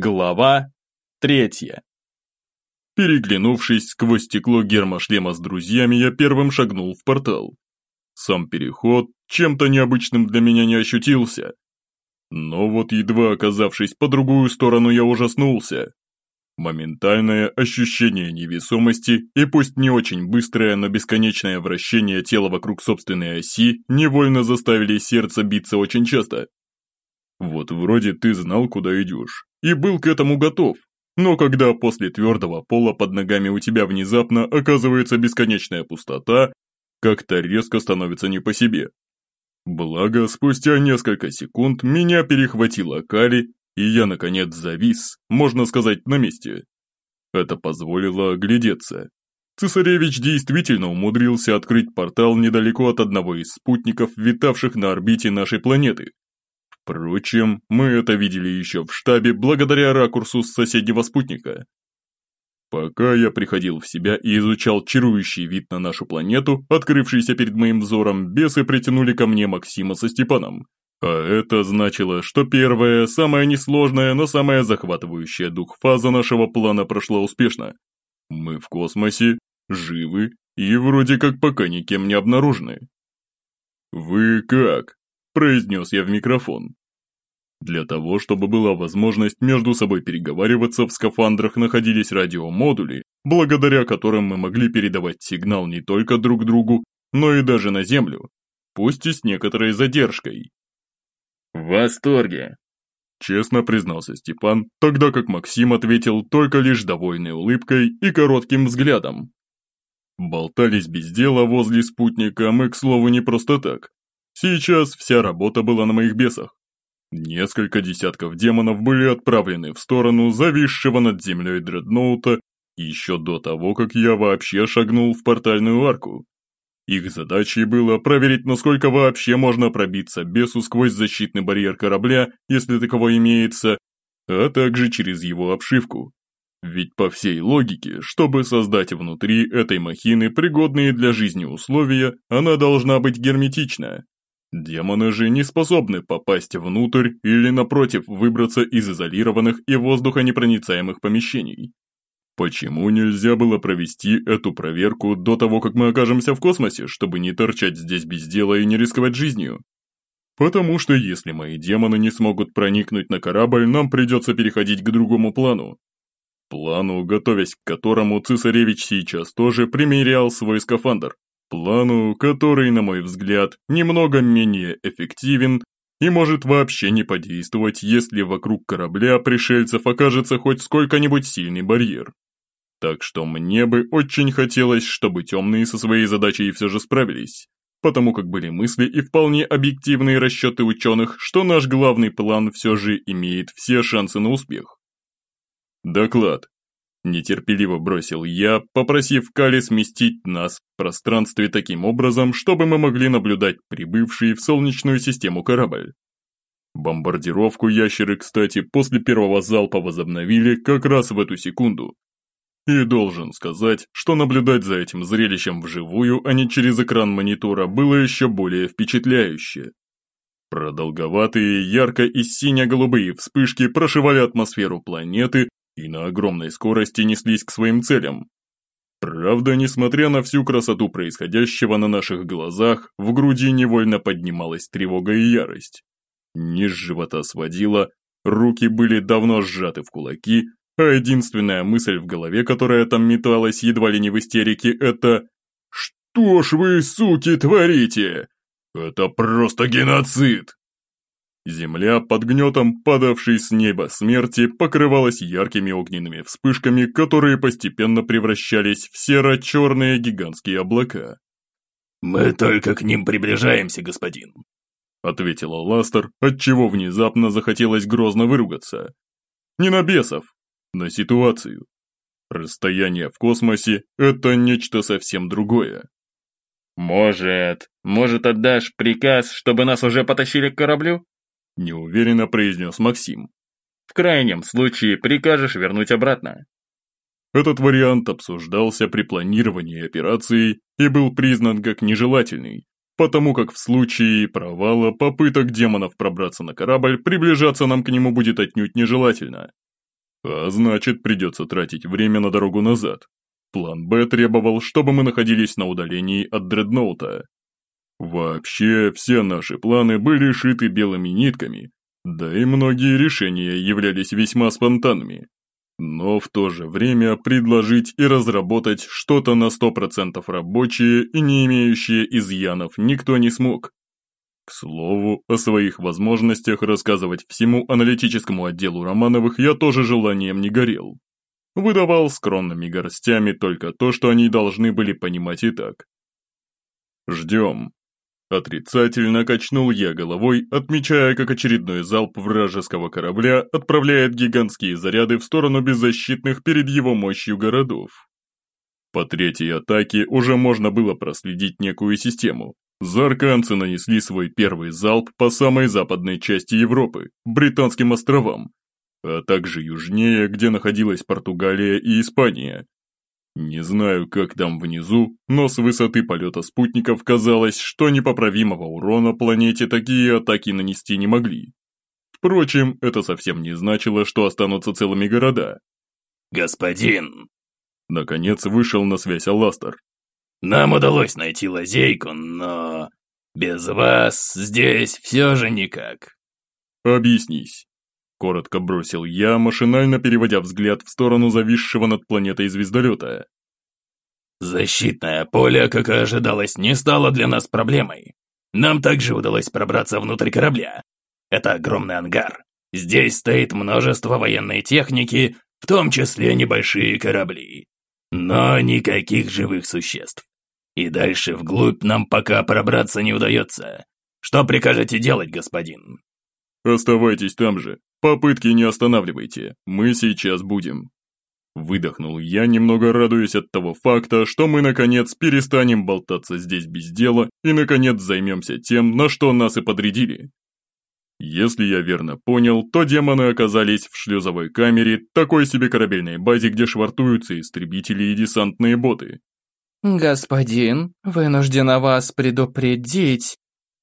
Глава третья. Переглянувшись сквозь стекло гермошлема с друзьями, я первым шагнул в портал. Сам переход чем-то необычным для меня не ощутился. Но вот едва оказавшись по другую сторону, я ужаснулся. Моментальное ощущение невесомости и пусть не очень быстрое, но бесконечное вращение тела вокруг собственной оси невольно заставили сердце биться очень часто. Вот вроде ты знал, куда идешь, и был к этому готов. Но когда после твердого пола под ногами у тебя внезапно оказывается бесконечная пустота, как-то резко становится не по себе. Благо, спустя несколько секунд меня перехватила Кали, и я, наконец, завис, можно сказать, на месте. Это позволило оглядеться. Цесаревич действительно умудрился открыть портал недалеко от одного из спутников, витавших на орбите нашей планеты, Впрочем, мы это видели еще в штабе благодаря ракурсу с соседнего спутника. Пока я приходил в себя и изучал чарующий вид на нашу планету, открывшийся перед моим взором, бесы притянули ко мне Максима со Степаном. А это значило, что первая, самая несложная, но самая захватывающая дух фаза нашего плана прошла успешно. Мы в космосе, живы и вроде как пока никем не обнаружены. «Вы как?» – произнес я в микрофон. Для того, чтобы была возможность между собой переговариваться, в скафандрах находились радиомодули, благодаря которым мы могли передавать сигнал не только друг другу, но и даже на Землю, пусть и с некоторой задержкой. «В восторге!» Честно признался Степан, тогда как Максим ответил только лишь довольной улыбкой и коротким взглядом. Болтались без дела возле спутника мы, к слову, не просто так. Сейчас вся работа была на моих бесах. Несколько десятков демонов были отправлены в сторону зависшего над землей дредноута еще до того, как я вообще шагнул в портальную арку. Их задачей было проверить, насколько вообще можно пробиться бесу сквозь защитный барьер корабля, если таково имеется, а также через его обшивку. Ведь по всей логике, чтобы создать внутри этой махины пригодные для жизни условия, она должна быть герметична, Демоны же не способны попасть внутрь или, напротив, выбраться из изолированных и воздухонепроницаемых помещений. Почему нельзя было провести эту проверку до того, как мы окажемся в космосе, чтобы не торчать здесь без дела и не рисковать жизнью? Потому что если мои демоны не смогут проникнуть на корабль, нам придется переходить к другому плану. Плану, готовясь к которому цесаревич сейчас тоже примерял свой скафандр. Плану, который, на мой взгляд, немного менее эффективен и может вообще не подействовать, если вокруг корабля пришельцев окажется хоть сколько-нибудь сильный барьер. Так что мне бы очень хотелось, чтобы темные со своей задачей все же справились, потому как были мысли и вполне объективные расчеты ученых, что наш главный план все же имеет все шансы на успех. Доклад. Нетерпеливо бросил я, попросив Кали сместить нас в пространстве таким образом, чтобы мы могли наблюдать прибывший в Солнечную систему корабль. Бомбардировку ящеры, кстати, после первого залпа возобновили как раз в эту секунду. И должен сказать, что наблюдать за этим зрелищем вживую, а не через экран монитора, было еще более впечатляюще. Продолговатые, ярко- и сине-голубые вспышки прошивали атмосферу планеты, и на огромной скорости неслись к своим целям. Правда, несмотря на всю красоту происходящего на наших глазах, в груди невольно поднималась тревога и ярость. Низ живота сводила, руки были давно сжаты в кулаки, а единственная мысль в голове, которая там металась едва ли не в истерике, это «Что ж вы, суки, творите? Это просто геноцид!» Земля под гнетом падавшей с неба смерти покрывалась яркими огненными вспышками, которые постепенно превращались в серо-черные гигантские облака. «Мы только к ним приближаемся, господин», — ответила Ластер, отчего внезапно захотелось грозно выругаться. «Не на бесов, на ситуацию. Расстояние в космосе — это нечто совсем другое». «Может, может отдашь приказ, чтобы нас уже потащили к кораблю?» Неуверенно произнес Максим. В крайнем случае прикажешь вернуть обратно. Этот вариант обсуждался при планировании операции и был признан как нежелательный, потому как в случае провала попыток демонов пробраться на корабль, приближаться нам к нему будет отнюдь нежелательно. А значит, придется тратить время на дорогу назад. План «Б» требовал, чтобы мы находились на удалении от дредноута. Вообще, все наши планы были шиты белыми нитками, да и многие решения являлись весьма спонтанными. Но в то же время предложить и разработать что-то на 100% рабочее и не имеющее изъянов никто не смог. К слову, о своих возможностях рассказывать всему аналитическому отделу Романовых я тоже желанием не горел. Выдавал скромными горстями только то, что они должны были понимать и так. «Ждем», Отрицательно качнул я головой, отмечая, как очередной залп вражеского корабля отправляет гигантские заряды в сторону беззащитных перед его мощью городов. По третьей атаке уже можно было проследить некую систему. Зарканцы нанесли свой первый залп по самой западной части Европы, Британским островам, а также южнее, где находилась Португалия и Испания, не знаю, как там внизу, но с высоты полета спутников казалось, что непоправимого урона планете такие атаки нанести не могли. Впрочем, это совсем не значило, что останутся целыми города. «Господин!» Наконец вышел на связь Аластер. «Нам удалось найти лазейку, но... без вас здесь все же никак». «Объяснись». Коротко бросил я, машинально переводя взгляд в сторону зависшего над планетой звездолета. «Защитное поле, как и ожидалось, не стало для нас проблемой. Нам также удалось пробраться внутрь корабля. Это огромный ангар. Здесь стоит множество военной техники, в том числе небольшие корабли. Но никаких живых существ. И дальше вглубь нам пока пробраться не удается. Что прикажете делать, господин?» «Оставайтесь там же. Попытки не останавливайте. Мы сейчас будем». Выдохнул я, немного радуясь от того факта, что мы наконец перестанем болтаться здесь без дела и наконец займемся тем, на что нас и подрядили. Если я верно понял, то демоны оказались в шлюзовой камере, такой себе корабельной базе, где швартуются истребители и десантные боты. «Господин, вынуждена вас предупредить»,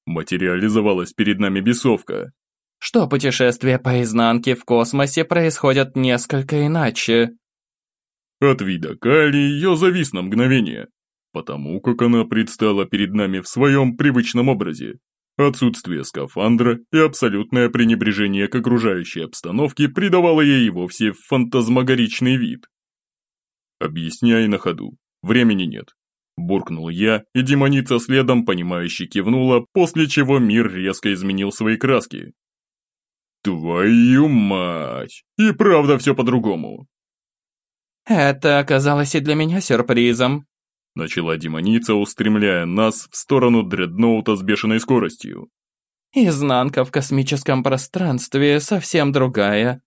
материализовалась перед нами бесовка что путешествия по изнанке в космосе происходят несколько иначе. От вида Кали ее завис на мгновение, потому как она предстала перед нами в своем привычном образе. Отсутствие скафандра и абсолютное пренебрежение к окружающей обстановке придавало ей вовсе фантазмагоричный вид. «Объясняй на ходу, времени нет», Буркнул я, и демоница следом, понимающе кивнула, после чего мир резко изменил свои краски. Твою мать! И правда все по-другому. Это оказалось и для меня сюрпризом. Начала демоница, устремляя нас в сторону дредноута с бешеной скоростью. Изнанка в космическом пространстве совсем другая.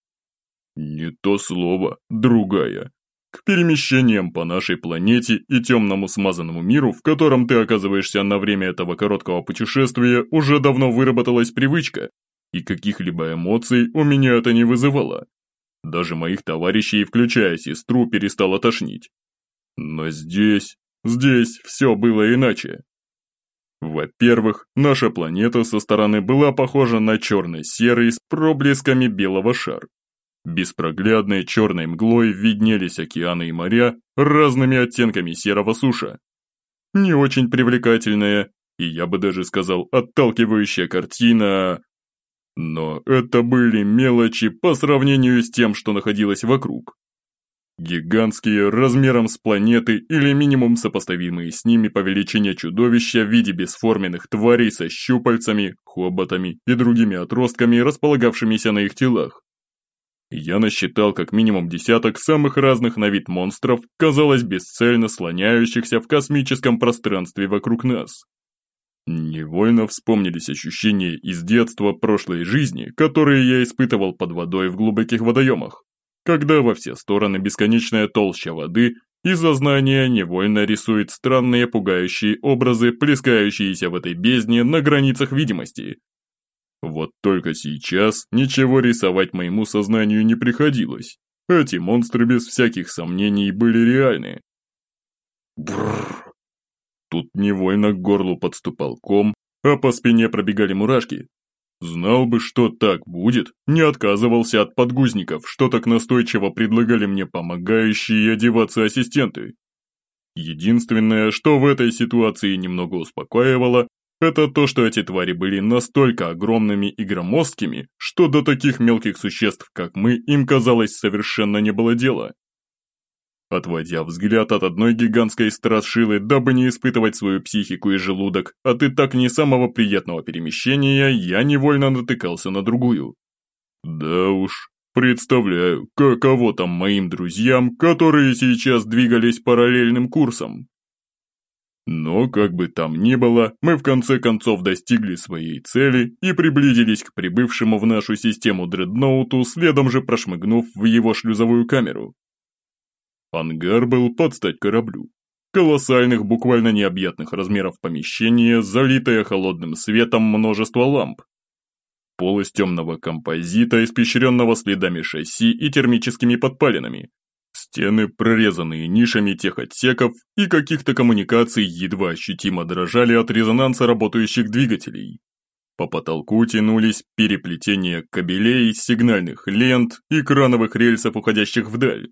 Не то слово, другая. К перемещениям по нашей планете и темному смазанному миру, в котором ты оказываешься на время этого короткого путешествия, уже давно выработалась привычка, и каких-либо эмоций у меня это не вызывало. Даже моих товарищей, включая сестру, перестало тошнить. Но здесь, здесь все было иначе. Во-первых, наша планета со стороны была похожа на черно-серый с проблесками белого шар. Беспроглядной черной мглой виднелись океаны и моря разными оттенками серого суша. Не очень привлекательная, и я бы даже сказал отталкивающая картина но это были мелочи по сравнению с тем, что находилось вокруг. Гигантские, размером с планеты или минимум сопоставимые с ними по величине чудовища в виде бесформенных тварей со щупальцами, хоботами и другими отростками, располагавшимися на их телах. Я насчитал как минимум десяток самых разных на вид монстров, казалось бесцельно слоняющихся в космическом пространстве вокруг нас. Невольно вспомнились ощущения из детства прошлой жизни, которые я испытывал под водой в глубоких водоемах, когда во все стороны бесконечная толща воды и сознание невольно рисует странные пугающие образы, плескающиеся в этой бездне на границах видимости. Вот только сейчас ничего рисовать моему сознанию не приходилось. Эти монстры без всяких сомнений были реальны. Бррр. Тут невольно к горлу подступал ком, а по спине пробегали мурашки. Знал бы, что так будет, не отказывался от подгузников, что так настойчиво предлагали мне помогающие одеваться ассистенты. Единственное, что в этой ситуации немного успокаивало, это то, что эти твари были настолько огромными и громоздкими, что до таких мелких существ, как мы, им казалось совершенно не было дела. Отводя взгляд от одной гигантской страшилы, дабы не испытывать свою психику и желудок от и так не самого приятного перемещения, я невольно натыкался на другую. Да уж, представляю, каково там моим друзьям, которые сейчас двигались параллельным курсом. Но, как бы там ни было, мы в конце концов достигли своей цели и приблизились к прибывшему в нашу систему дредноуту, следом же прошмыгнув в его шлюзовую камеру. Ангар был под стать кораблю. Колоссальных, буквально необъятных размеров помещение, залитое холодным светом множество ламп. Пол из темного композита, испещренного следами шасси и термическими подпалинами. Стены, прорезанные нишами тех отсеков и каких-то коммуникаций, едва ощутимо дрожали от резонанса работающих двигателей. По потолку тянулись переплетения кабелей, сигнальных лент и крановых рельсов, уходящих вдаль.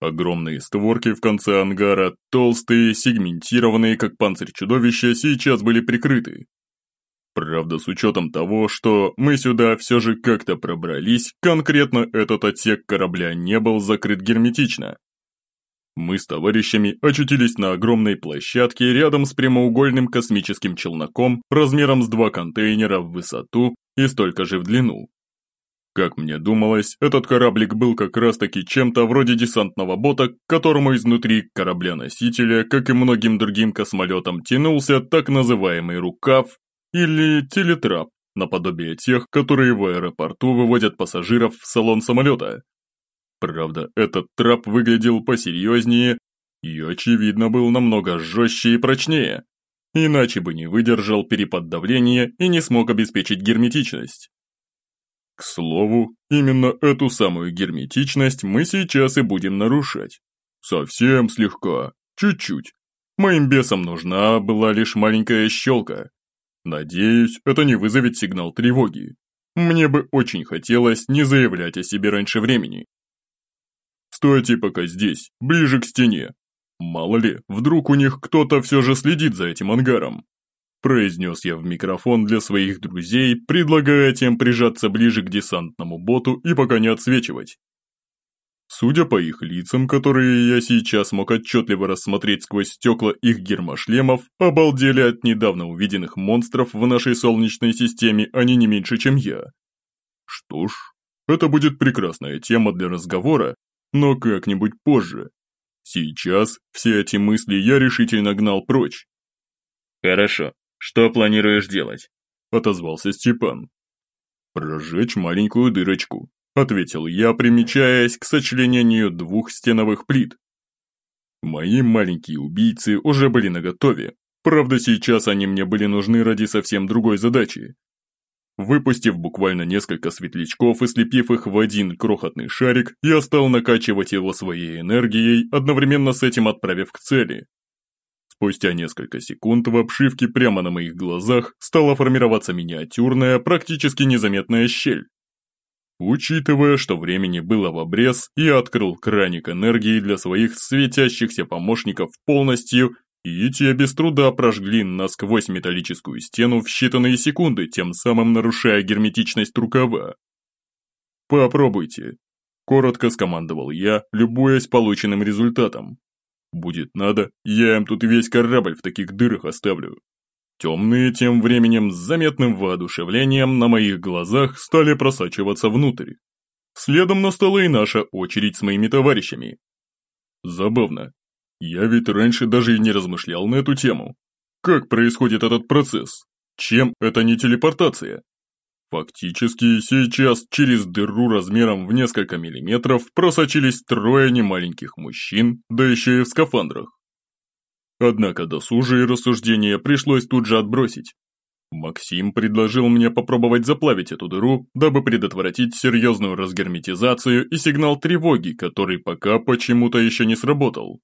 Огромные створки в конце ангара, толстые, сегментированные, как панцирь чудовища, сейчас были прикрыты. Правда, с учетом того, что мы сюда все же как-то пробрались, конкретно этот отсек корабля не был закрыт герметично. Мы с товарищами очутились на огромной площадке рядом с прямоугольным космическим челноком размером с два контейнера в высоту и столько же в длину. Как мне думалось, этот кораблик был как раз-таки чем-то вроде десантного бота, к которому изнутри корабля-носителя, как и многим другим космолетам, тянулся так называемый рукав или телетрап, наподобие тех, которые в аэропорту выводят пассажиров в салон самолета. Правда, этот трап выглядел посерьезнее и, очевидно, был намного жестче и прочнее, иначе бы не выдержал перепад давления и не смог обеспечить герметичность. К слову, именно эту самую герметичность мы сейчас и будем нарушать. Совсем слегка, чуть-чуть. Моим бесам нужна была лишь маленькая щелка. Надеюсь, это не вызовет сигнал тревоги. Мне бы очень хотелось не заявлять о себе раньше времени. Стойте пока здесь, ближе к стене. Мало ли, вдруг у них кто-то все же следит за этим ангаром произнес я в микрофон для своих друзей, предлагая тем прижаться ближе к десантному боту и пока не отсвечивать. Судя по их лицам, которые я сейчас мог отчетливо рассмотреть сквозь стекла их гермошлемов, обалдели от недавно увиденных монстров в нашей Солнечной системе они не меньше, чем я. Что ж, это будет прекрасная тема для разговора, но как-нибудь позже. Сейчас все эти мысли я решительно гнал прочь. Хорошо, «Что планируешь делать?» – отозвался Степан. «Прожечь маленькую дырочку», – ответил я, примечаясь к сочленению двух стеновых плит. Мои маленькие убийцы уже были наготове, правда сейчас они мне были нужны ради совсем другой задачи. Выпустив буквально несколько светлячков и слепив их в один крохотный шарик, я стал накачивать его своей энергией, одновременно с этим отправив к цели. Спустя несколько секунд в обшивке прямо на моих глазах стала формироваться миниатюрная, практически незаметная щель. Учитывая, что времени было в обрез, я открыл краник энергии для своих светящихся помощников полностью, и те без труда прожгли насквозь металлическую стену в считанные секунды, тем самым нарушая герметичность рукава. «Попробуйте», – коротко скомандовал я, любуясь полученным результатом. Будет надо, я им тут весь корабль в таких дырах оставлю. Темные тем временем с заметным воодушевлением на моих глазах стали просачиваться внутрь. Следом настала и наша очередь с моими товарищами. Забавно. Я ведь раньше даже и не размышлял на эту тему. Как происходит этот процесс? Чем это не телепортация? Фактически, сейчас через дыру размером в несколько миллиметров просочились трое немаленьких мужчин, да еще и в скафандрах. Однако досужие рассуждения пришлось тут же отбросить. Максим предложил мне попробовать заплавить эту дыру, дабы предотвратить серьезную разгерметизацию и сигнал тревоги, который пока почему-то еще не сработал.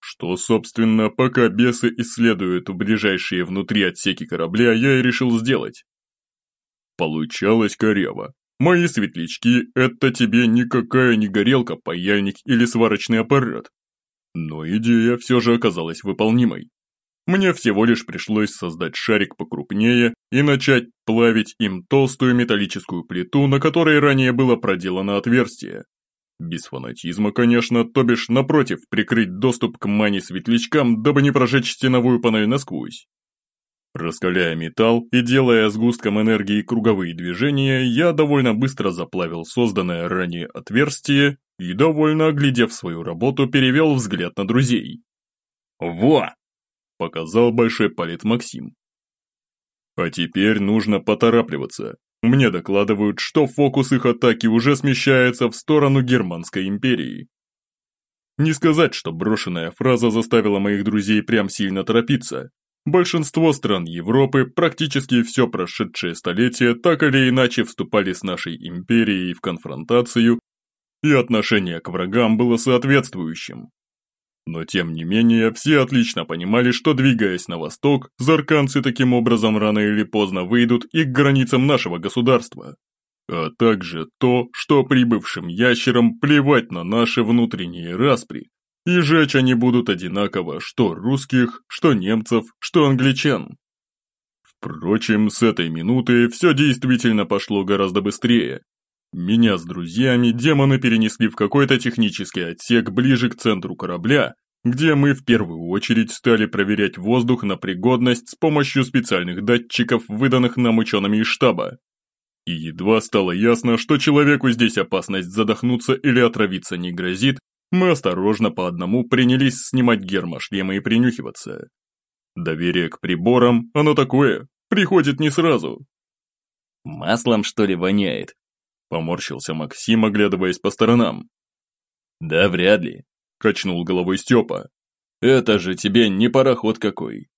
Что, собственно, пока бесы исследуют ближайшие внутри отсеки корабля, я и решил сделать. Получалось коряво. Мои светлячки – это тебе никакая не горелка, паяльник или сварочный аппарат. Но идея все же оказалась выполнимой. Мне всего лишь пришлось создать шарик покрупнее и начать плавить им толстую металлическую плиту, на которой ранее было проделано отверстие. Без фанатизма, конечно, то бишь, напротив, прикрыть доступ к мане-светлячкам, дабы не прожечь стеновую панель насквозь. Раскаляя металл и делая сгустком энергии круговые движения, я довольно быстро заплавил созданное ранее отверстие и, довольно оглядев свою работу, перевел взгляд на друзей. «Во!» – показал большой палец Максим. А теперь нужно поторапливаться. Мне докладывают, что фокус их атаки уже смещается в сторону Германской империи. Не сказать, что брошенная фраза заставила моих друзей прям сильно торопиться. Большинство стран Европы, практически все прошедшее столетие, так или иначе вступали с нашей империей в конфронтацию, и отношение к врагам было соответствующим. Но тем не менее, все отлично понимали, что двигаясь на восток, зарканцы таким образом рано или поздно выйдут и к границам нашего государства. А также то, что прибывшим ящерам плевать на наши внутренние распри, и жечь они будут одинаково что русских, что немцев, что англичан. Впрочем, с этой минуты все действительно пошло гораздо быстрее. Меня с друзьями демоны перенесли в какой-то технический отсек ближе к центру корабля, где мы в первую очередь стали проверять воздух на пригодность с помощью специальных датчиков, выданных нам учеными из штаба. И едва стало ясно, что человеку здесь опасность задохнуться или отравиться не грозит, мы осторожно по одному принялись снимать гермошлемы и принюхиваться. Доверие к приборам, оно такое, приходит не сразу. «Маслом, что ли, воняет?» Поморщился Максим, оглядываясь по сторонам. «Да вряд ли», – качнул головой Степа. «Это же тебе не пароход какой».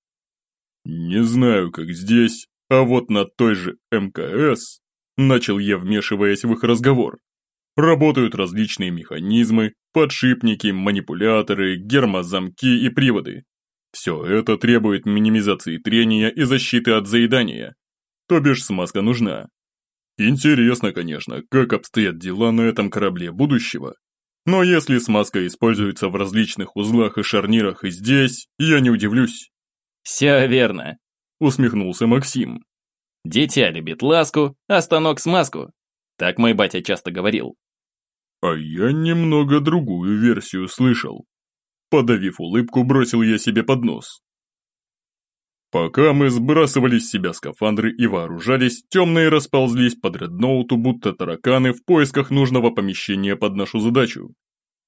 «Не знаю, как здесь, а вот на той же МКС», – начал я, вмешиваясь в их разговор. «Работают различные механизмы, подшипники, манипуляторы, гермозамки и приводы. Все это требует минимизации трения и защиты от заедания. То бишь смазка нужна. Интересно, конечно, как обстоят дела на этом корабле будущего. Но если смазка используется в различных узлах и шарнирах и здесь, я не удивлюсь. «Все верно», — усмехнулся Максим. «Дитя любит ласку, а станок смазку». Так мой батя часто говорил. А я немного другую версию слышал. Подавив улыбку, бросил я себе под нос. Пока мы сбрасывали с себя скафандры и вооружались, темные расползлись по дредноуту, будто тараканы в поисках нужного помещения под нашу задачу.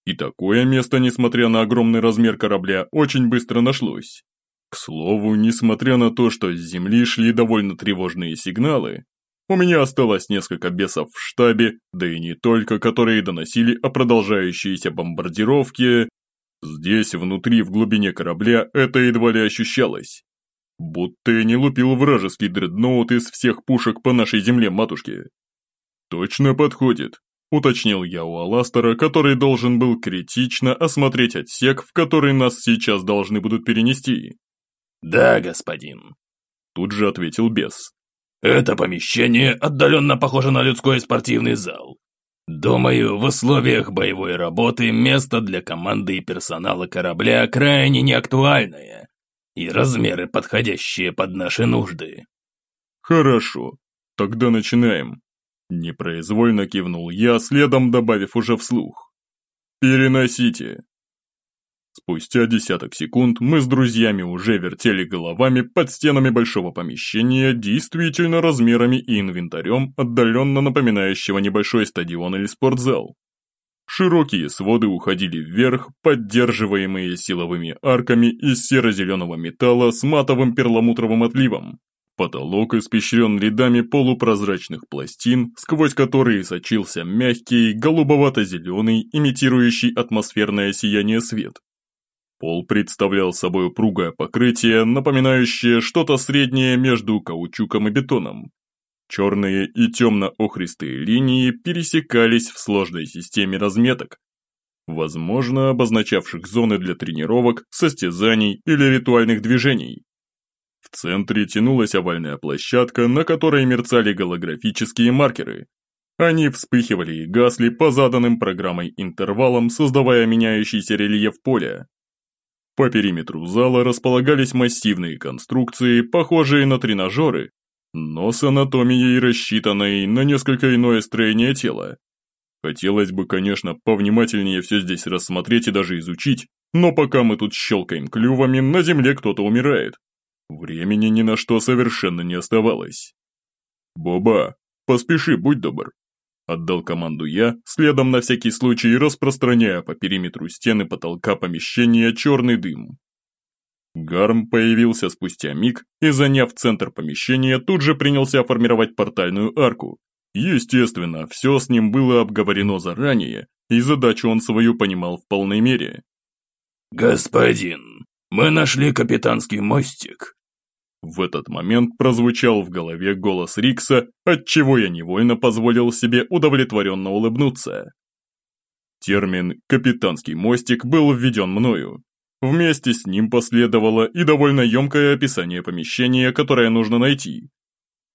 И такое место, несмотря на огромный размер корабля, очень быстро нашлось. К слову, несмотря на то, что с Земли шли довольно тревожные сигналы, у меня осталось несколько бесов в штабе, да и не только, которые доносили о продолжающейся бомбардировке. Здесь, внутри, в глубине корабля, это едва ли ощущалось. Будто я не лупил вражеский дредноут из всех пушек по нашей земле, матушке. Точно подходит, уточнил я у Аластера, который должен был критично осмотреть отсек, в который нас сейчас должны будут перенести. «Да, господин», – тут же ответил бес. «Это помещение отдаленно похоже на людской спортивный зал. Думаю, в условиях боевой работы место для команды и персонала корабля крайне неактуальное и размеры, подходящие под наши нужды». «Хорошо, тогда начинаем», – непроизвольно кивнул я, следом добавив уже вслух. «Переносите». Спустя десяток секунд мы с друзьями уже вертели головами под стенами большого помещения, действительно размерами и инвентарем, отдаленно напоминающего небольшой стадион или спортзал. Широкие своды уходили вверх, поддерживаемые силовыми арками из серо-зеленого металла с матовым перламутровым отливом. Потолок испещрен рядами полупрозрачных пластин, сквозь которые сочился мягкий, голубовато-зеленый, имитирующий атмосферное сияние свет. Пол представлял собой упругое покрытие, напоминающее что-то среднее между каучуком и бетоном. Черные и темно-охристые линии пересекались в сложной системе разметок, возможно, обозначавших зоны для тренировок, состязаний или ритуальных движений. В центре тянулась овальная площадка, на которой мерцали голографические маркеры. Они вспыхивали и гасли по заданным программой интервалам, создавая меняющийся рельеф поля. По периметру зала располагались массивные конструкции, похожие на тренажеры, но с анатомией, рассчитанной на несколько иное строение тела. Хотелось бы, конечно, повнимательнее все здесь рассмотреть и даже изучить, но пока мы тут щелкаем клювами, на земле кто-то умирает. Времени ни на что совершенно не оставалось. «Боба, поспеши, будь добр», Отдал команду я, следом на всякий случай распространяя по периметру стены потолка помещения черный дым. Гарм появился спустя миг и, заняв центр помещения, тут же принялся формировать портальную арку. Естественно, все с ним было обговорено заранее, и задачу он свою понимал в полной мере. «Господин, мы нашли капитанский мостик. В этот момент прозвучал в голове голос Рикса, отчего я невольно позволил себе удовлетворенно улыбнуться. Термин «капитанский мостик» был введен мною. Вместе с ним последовало и довольно емкое описание помещения, которое нужно найти.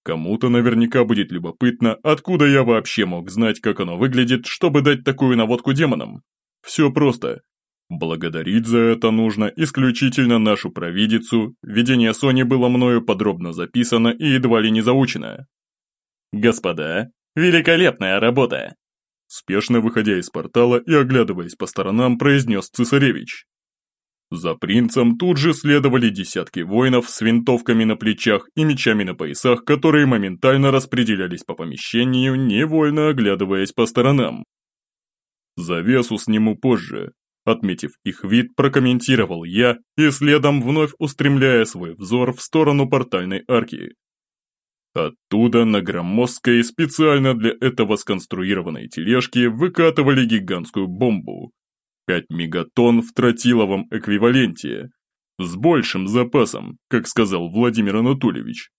Кому-то наверняка будет любопытно, откуда я вообще мог знать, как оно выглядит, чтобы дать такую наводку демонам. Все просто. Благодарить за это нужно исключительно нашу провидицу, видение Сони было мною подробно записано и едва ли не заучено. «Господа, великолепная работа!» Спешно выходя из портала и оглядываясь по сторонам, произнес цесаревич. За принцем тут же следовали десятки воинов с винтовками на плечах и мечами на поясах, которые моментально распределялись по помещению, невольно оглядываясь по сторонам. Завесу сниму позже, Отметив их вид, прокомментировал я и следом вновь устремляя свой взор в сторону портальной арки. Оттуда на громоздкой специально для этого сконструированной тележке выкатывали гигантскую бомбу. 5 мегатонн в тротиловом эквиваленте. С большим запасом, как сказал Владимир Анатольевич.